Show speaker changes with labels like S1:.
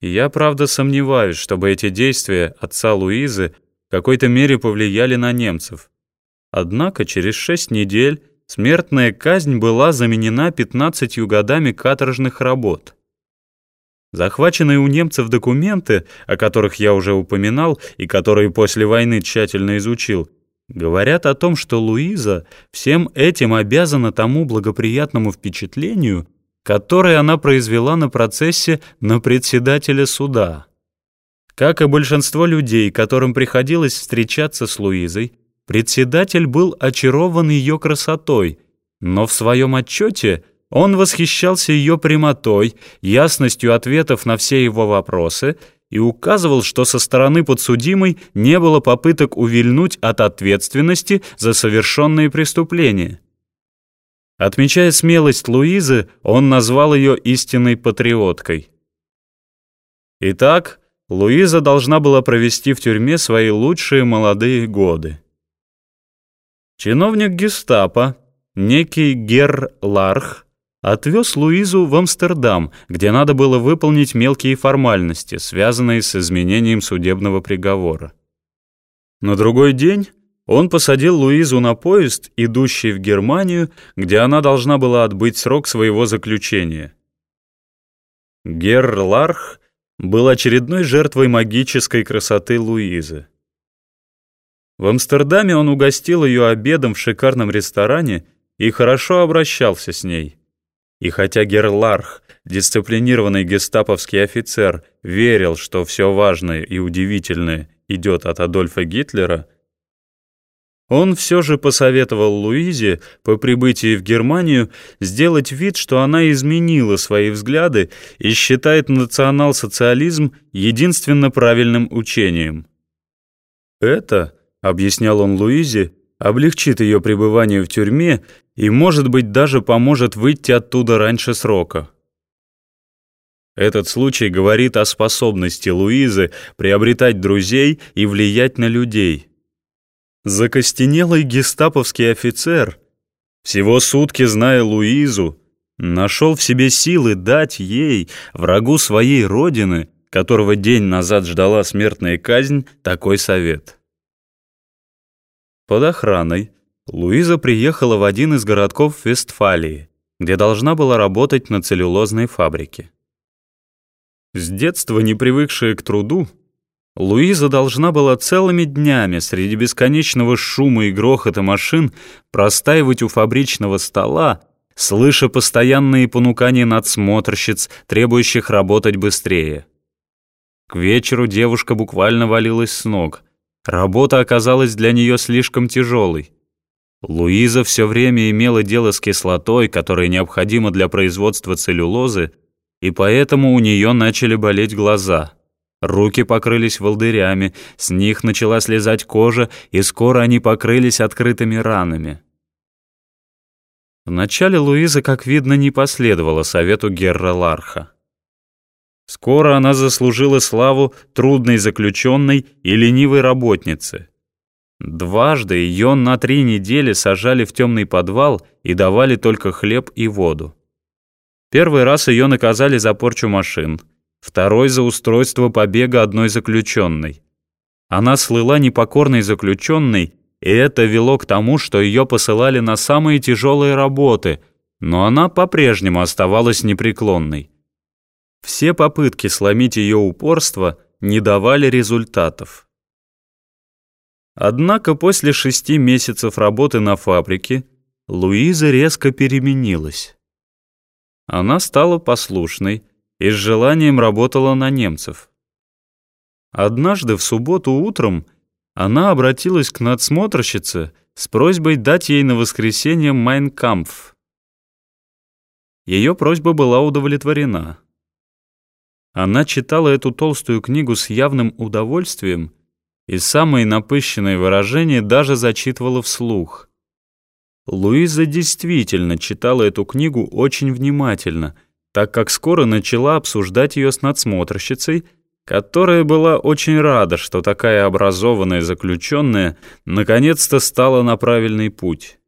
S1: Я, правда, сомневаюсь, чтобы эти действия отца Луизы в какой-то мере повлияли на немцев. Однако через шесть недель смертная казнь была заменена 15 годами каторжных работ. Захваченные у немцев документы, о которых я уже упоминал и которые после войны тщательно изучил, говорят о том, что Луиза всем этим обязана тому благоприятному впечатлению, который она произвела на процессе на председателя суда. Как и большинство людей, которым приходилось встречаться с Луизой, председатель был очарован ее красотой, но в своем отчете он восхищался ее прямотой, ясностью ответов на все его вопросы и указывал, что со стороны подсудимой не было попыток увильнуть от ответственности за совершенные преступления. Отмечая смелость Луизы, он назвал ее истинной патриоткой. Итак, Луиза должна была провести в тюрьме свои лучшие молодые годы. Чиновник гестапо, некий Герр Ларх, отвез Луизу в Амстердам, где надо было выполнить мелкие формальности, связанные с изменением судебного приговора. На другой день он посадил Луизу на поезд, идущий в Германию, где она должна была отбыть срок своего заключения. Герр Ларх был очередной жертвой магической красоты Луизы. В Амстердаме он угостил ее обедом в шикарном ресторане и хорошо обращался с ней. И хотя Герларх, дисциплинированный гестаповский офицер, верил, что все важное и удивительное идет от Адольфа Гитлера, он все же посоветовал Луизе по прибытии в Германию сделать вид, что она изменила свои взгляды и считает национал-социализм единственно правильным учением. Это, объяснял он Луизе, облегчит ее пребывание в тюрьме и, может быть, даже поможет выйти оттуда раньше срока. Этот случай говорит о способности Луизы приобретать друзей и влиять на людей. Закостенелый гестаповский офицер, всего сутки зная Луизу, нашел в себе силы дать ей, врагу своей родины, которого день назад ждала смертная казнь, такой совет. Под охраной Луиза приехала в один из городков Вестфалии, где должна была работать на целлюлозной фабрике. С детства не привыкшая к труду, Луиза должна была целыми днями среди бесконечного шума и грохота машин простаивать у фабричного стола, слыша постоянные понукания надсмотрщиц, требующих работать быстрее. К вечеру девушка буквально валилась с ног. Работа оказалась для нее слишком тяжелой. Луиза все время имела дело с кислотой, которая необходима для производства целлюлозы, и поэтому у нее начали болеть глаза — Руки покрылись волдырями, с них начала слезать кожа, и скоро они покрылись открытыми ранами. Вначале Луиза, как видно, не последовала совету Герра Ларха. Скоро она заслужила славу трудной заключенной и ленивой работницы. Дважды ее на три недели сажали в темный подвал и давали только хлеб и воду. Первый раз ее наказали за порчу машин — второй за устройство побега одной заключенной. Она слыла непокорной заключенной, и это вело к тому, что ее посылали на самые тяжелые работы, но она по-прежнему оставалась непреклонной. Все попытки сломить ее упорство не давали результатов. Однако после шести месяцев работы на фабрике Луиза резко переменилась. Она стала послушной, и с желанием работала на немцев. Однажды в субботу утром она обратилась к надсмотрщице с просьбой дать ей на воскресенье «Майнкампф». Ее просьба была удовлетворена. Она читала эту толстую книгу с явным удовольствием и самые напыщенные выражения даже зачитывала вслух. Луиза действительно читала эту книгу очень внимательно — так как скоро начала обсуждать ее с надсмотрщицей, которая была очень рада, что такая образованная заключенная наконец-то стала на правильный путь.